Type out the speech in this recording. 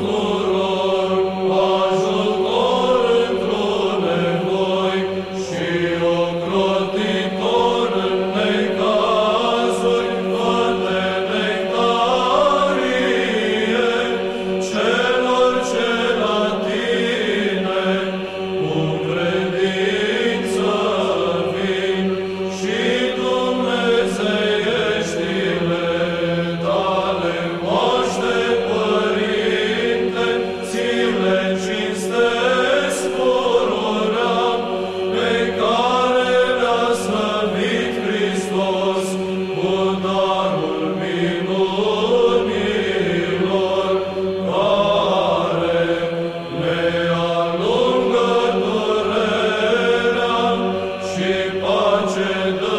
mundo. Blessed